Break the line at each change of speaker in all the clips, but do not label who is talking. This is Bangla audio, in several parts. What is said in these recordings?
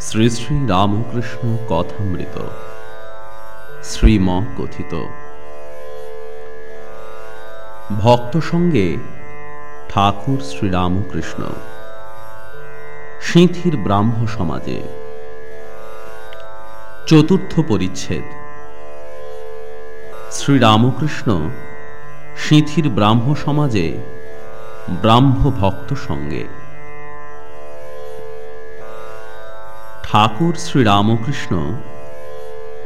শ্রী শ্রী রামকৃষ্ণ কথামৃত শ্রীম কথিত ভক্ত সঙ্গে ঠাকুর শ্রীরামকৃষ্ণ সিঁথির ব্রাহ্ম সমাজে। চতুর্থ পরিচ্ছেদ। শ্রীরামকৃষ্ণ সিঁথির ব্রাহ্ম সমাজে ব্রাহ্ম ভক্ত সঙ্গে। ঠাকুর শ্রীরামকৃষ্ণ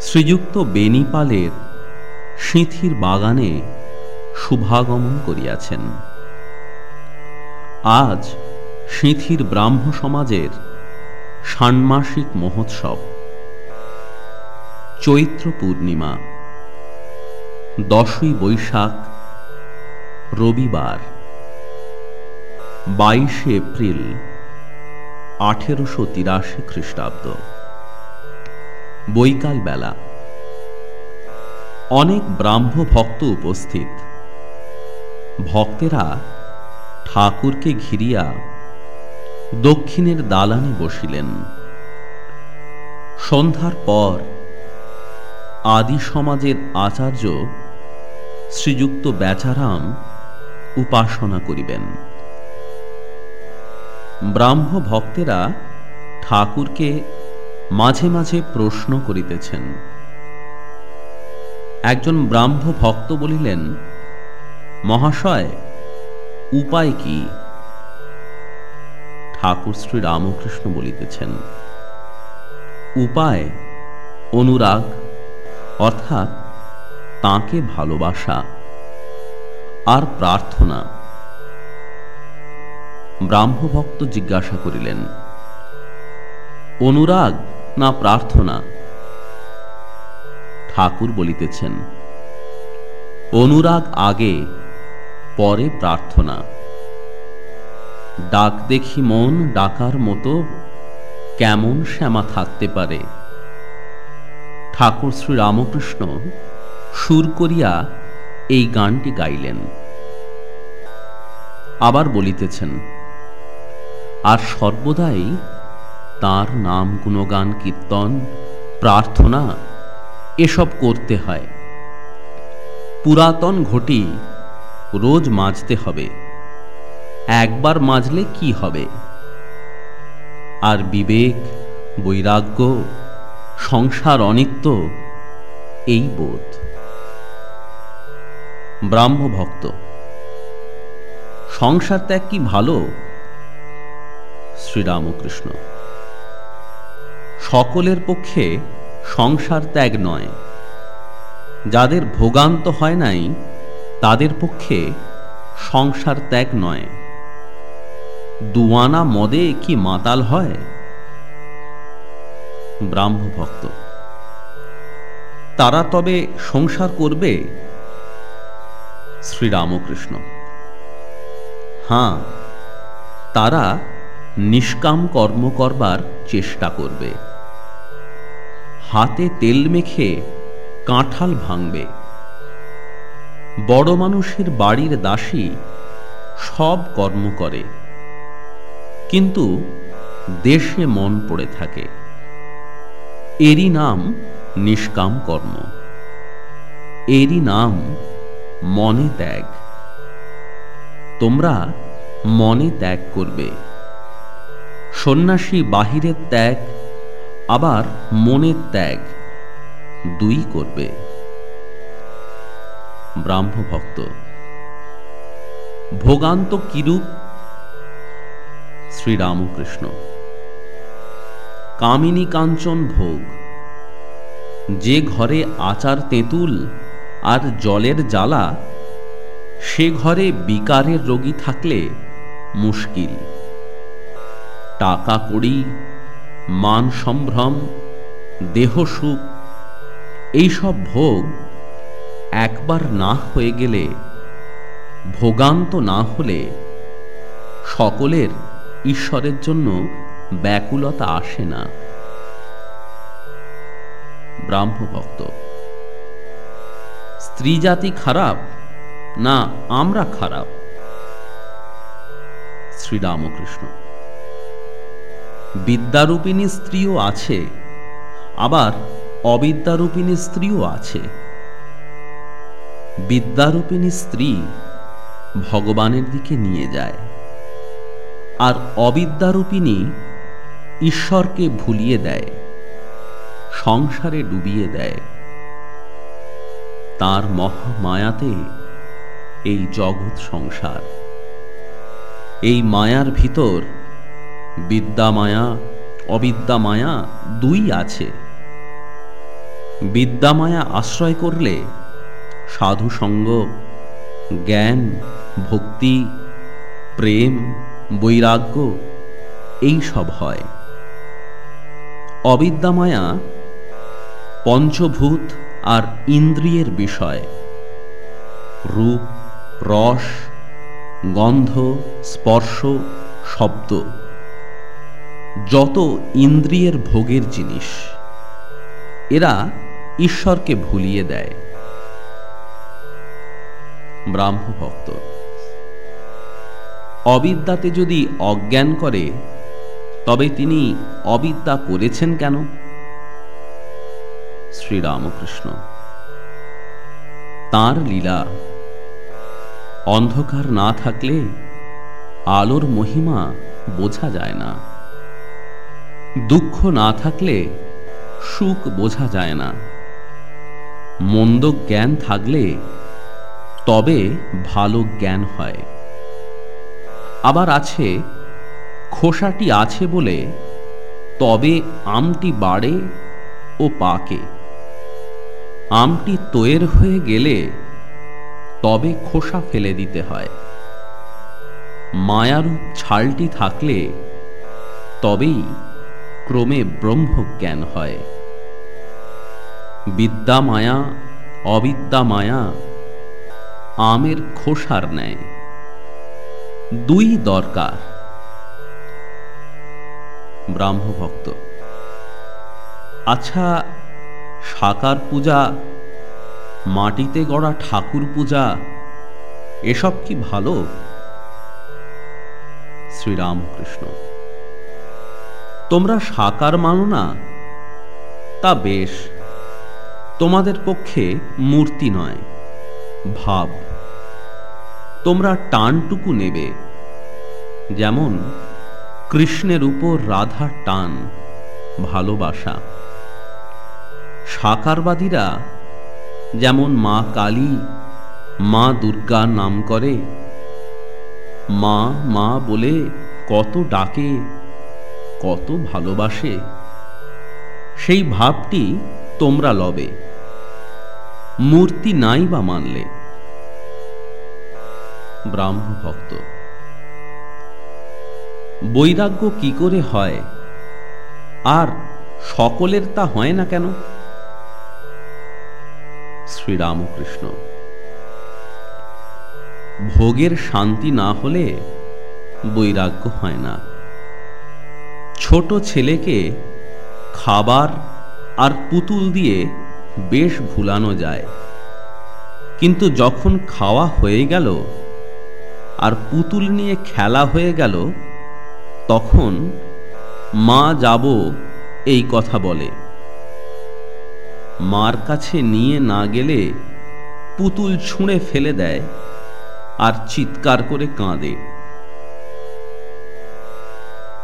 শ্রীযুক্ত বেনিপালের সিঁথির বাগানে শুভাগমন করিয়াছেন। আজ সিঁথির ব্রাহ্ম সমাজের ষান্মাসিক মহোৎসব, চৈত্র পূর্ণিমা, দশই বৈশাখ, রবিবার, বাইশে এপ্রিল। আঠেরোশো তিরাশি খ্রিস্টাব্দ। বৈকাল বেলা অনেক ব্রাহ্ম ভক্ত উপস্থিত। ভক্তেরা ঠাকুরকে ঘিরিয়া দক্ষিণের দালানে বসিলেন। সন্ধ্যার পর আদি সমাজের আচার্য শ্রীযুক্ত বেচারাম উপাসনা করিবেন। ব্রাহ্ম ভক্তেরা ঠাকুরকে মাঝে মাঝে প্রশ্ন করিতেছেন। একজন ব্রাহ্ম ভক্ত বলিলেন, মহাশয়, উপায় কি? ঠাকুর শ্রী রামকৃষ্ণ বলিতেছেন, উপায় অনুরাগ, অর্থাৎ তাকে ভালোবাসা আর প্রার্থনা। ব্রাহ্মভক্ত জিজ্ঞাসা করিলেন, অনুরাগ না প্রার্থনা? ঠাকুর বলিতেছেন, অনুরাগ আগে, পরে প্রার্থনা। ডাক দেখি মন ডাকার মতো, কেমন শ্যামা থাকতে পারে? ঠাকুর শ্রী রামকৃষ্ণ সুর করিয়া এই গানটি গাইলেন। আবার বলিতেছেন আর সর্বদাই তার নাম গুণগান, কীর্তন, প্রার্থনা এসব করতে হয়। পুরাতন ঘটি রোজ মাজতে হবে। একবার মাজলে কি হবে? আর বিবেক, বৈরাগ্য, সংসার অনিত্য এই বোধ। ব্রাহ্ম ভক্ত সংসার ত্যাগ কি ভালো? শ্রীরামকৃষ্ণ। সকলের পক্ষে সংসার ত্যাগ নয়। যাদের ভোগান্ত হয় নাই, তাদের পক্ষে সংসার ত্যাগ নয়। দুয়ানা মদে কি মাতাল হয়? ব্রাহ্ম ভক্ত, তারা তবে সংসার করবে? শ্রীরামকৃষ্ণ, হাঁ, তারা নিষ্কাম কর্ম করবার চেষ্টা করবে। হাতে তেল মেখে কাঁঠাল ভাঙবে। বড় মানুষের বাড়ির দাসী সব কর্ম করে। কিন্তু দেশে মন পড়ে থাকে। এরই নাম নিষ্কাম কর্ম। এরই নাম মনে ত্যাগ। তোমরা মনে ত্যাগ করবে। সন্ন্যাসী বাহিরের ত্যাগ, আবার মনের ত্যাগ দুই করবে। ব্রাহ্ম ভক্ত, ভোগান্ত কিরূপ? শ্রীরামকৃষ্ণ, কামিনী কাঞ্চন ভোগ, যে ঘরে আচার তেঁতুল আর জলের জ্বালা, সে ঘরে বিকারের রোগী থাকলে মুশকিল। টাকা কড়ি মান সম্ভ্রম, দেহ সুখ, এইসব ভোগ একবার না হয়ে গেলে, ভোগান্ত না হলে সকলের ঈশ্বরের জন্য ব্যাকুলতা আসে না। ব্রাহ্মভক্ত স্ত্রী জাতি খারাপ না আমরা খারাপ? শ্রীরামকৃষ্ণ। বিদ্যারূপিণী স্ত্রীও আছে, আবার অবিদ্যারূপিণী স্ত্রীও আছে। বিদ্যারূপিণী স্ত্রী ভগবানের দিকে নিয়ে যায়, আর অবিদ্যারূপিণী ঈশ্বরকে ভুলিয়ে দেয়, সংসারে ডুবিয়ে দেয়। তার মহামায়াতে এই জগৎ সংসার, এই মায়ার ভিতর বিদ্যা মায়া অবিদ্যা মায়া দুই আছে। বিদ্যা মায়া আশ্রয় করলে সাধু সঙ্গ, জ্ঞান, ভক্তি, প্রেম, বৈরাগ্য, এই সব হয়। অবিদ্যা মায়া পঞ্চভূত আর ইন্দ্রিয়ের বিষয়। রূপ, রস, গন্ধ, স্পর্শ, শব্দ। যত ইন্দ্রিয়ের ভোগের জিনিস, এরা ঈশ্বরকে ভুলিয়ে দেয়। ব্রাহ্মভক্ত, অবিদ্যাতে যদি অজ্ঞান করে, তবে তিনি অবিদ্যা করেছেন কেন? শ্রীরামকৃষ্ণ, তার লীলা অন্ধকার না থাকলে আলোর মহিমা বোঝা যায় না। দুঃখ না থাকলে সুখ বোঝা যায় না। মন্দ জ্ঞান থাকলে তবে ভালো জ্ঞান হয়। আবার আছে, খোসাটি আছে বলে তবে আমটি বাড়ে ও পাকে। আমটি তৈর হয়ে গেলে তবে খোসা ফেলে দিতে হয়। মায়ারূপ ছালটি থাকলে তবেই ক্রমে ব্রহ্মজ্ঞান হয়। বিদ্যা মায়া অবিদ্যা মায়া আমের খোসার নেয় দুই দরকার। ব্রাহ্মভক্ত। আচ্ছা সাকার পূজা, মাটিতে গড়া ঠাকুর পূজা, এসব কি ভালো? শ্রীরামকৃষ্ণ। তোমরা সাকার মানো না? তা বেশ। তোমাদের পক্ষে মূর্তি নয়, ভাব। তোমরা টানটুকু নেবে। যেমন কৃষ্ণের উপর রাধার টান, ভালোবাসা। সাকারবাদীরা যেমন মা কালী, মা দুর্গার নাম করে, মা মা বলে কত ডাকে কত ভালোবাসে, সেই ভাবটি তোমরা লবে। মূর্তি নাই বা মানলে। ব্রাহ্ম ভক্ত বৈরাগ্য কি করে হয়? আর সকলের তা হয় না কেন? শ্রীরামকৃষ্ণ, ভোগের শান্তি না হলে বৈরাগ্য হয় না। ছোট ছেলেকে খাবার আর পুতুল দিয়ে বেশ ভুলানো যায়। কিন্তু যখন খাওয়া হয়ে গেল আর পুতুল নিয়ে খেলা হয়ে গেল, তখন মা যাব এই কথা বলে। মার কাছে নিয়ে না গেলে পুতুল ছুঁড়ে ফেলে দেয় আর চিৎকার করে কাঁদে।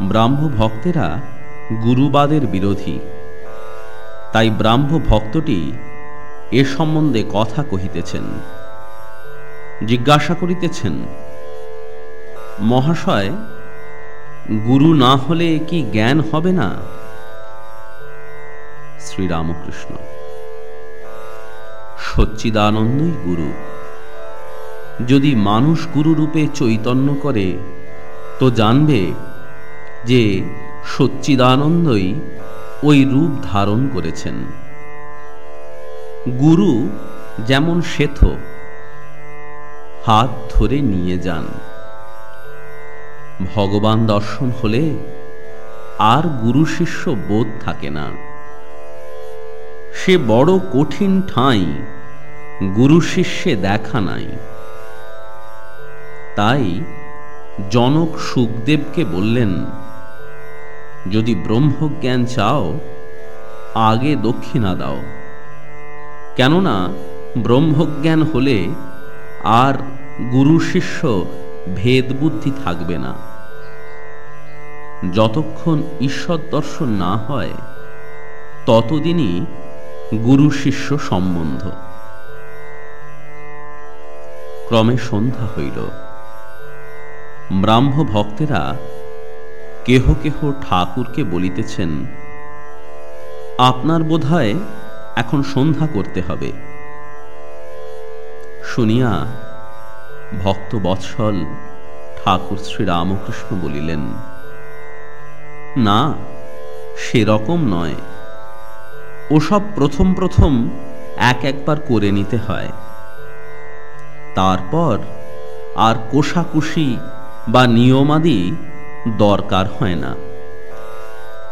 ব্রাহ্ম ভক্তেরা গুরুবাদের বিরোধী। তাই ব্রাহ্ম ভক্তটি এ সম্বন্ধে কথা কহিতেছেন। জিজ্ঞাসা করিতেছেন, মহাশয়, গুরু না হলে কি জ্ঞান হবে না? শ্রীরামকৃষ্ণ, সচ্চিদানন্দই গুরু। যদি মানুষ গুরু রূপে চৈতন্য করে, তো জানবে যে সচ্চিদানন্দই ওই রূপ ধারণ করেছেন। গুরু যেমন শ্বেথ হাত ধরে নিয়ে যান। ভগবান দর্শন হলে আর গুরু শিষ্য বোধ থাকে না। সে বড় কঠিন ঠাঁই গুরু শিষ্যে দেখা নাই। তাই জনক সুখদেবকে বললেন যদি ব্রহ্মজ্ঞান চাও, আগে দক্ষিণা দাও। কেননা ব্রহ্মজ্ঞান হলে আর গুরু শিষ্য ভেদ বুদ্ধি থাকবে না। যতক্ষণ ঈশ্বর দর্শন না হয়, ততদিনই গুরু শিষ্য সম্বন্ধ। ক্রমে সন্ধ্যা হইল। ব্রাহ্ম ভক্তেরা কেহ কেহ ঠাকুরকে বলিতেছেন, আপনার বোধহয় এখন সন্ধ্যা করতে হবে। শুনিয়া ভক্ত বৎসল ঠাকুর শ্রী রামকৃষ্ণ বলিলেন, না, সেরকম নয়। ওসব প্রথম প্রথম এক একবার করে নিতে হয়। তারপর আর কোষাকুষি বা নিয়মাদি দরকার হয় না।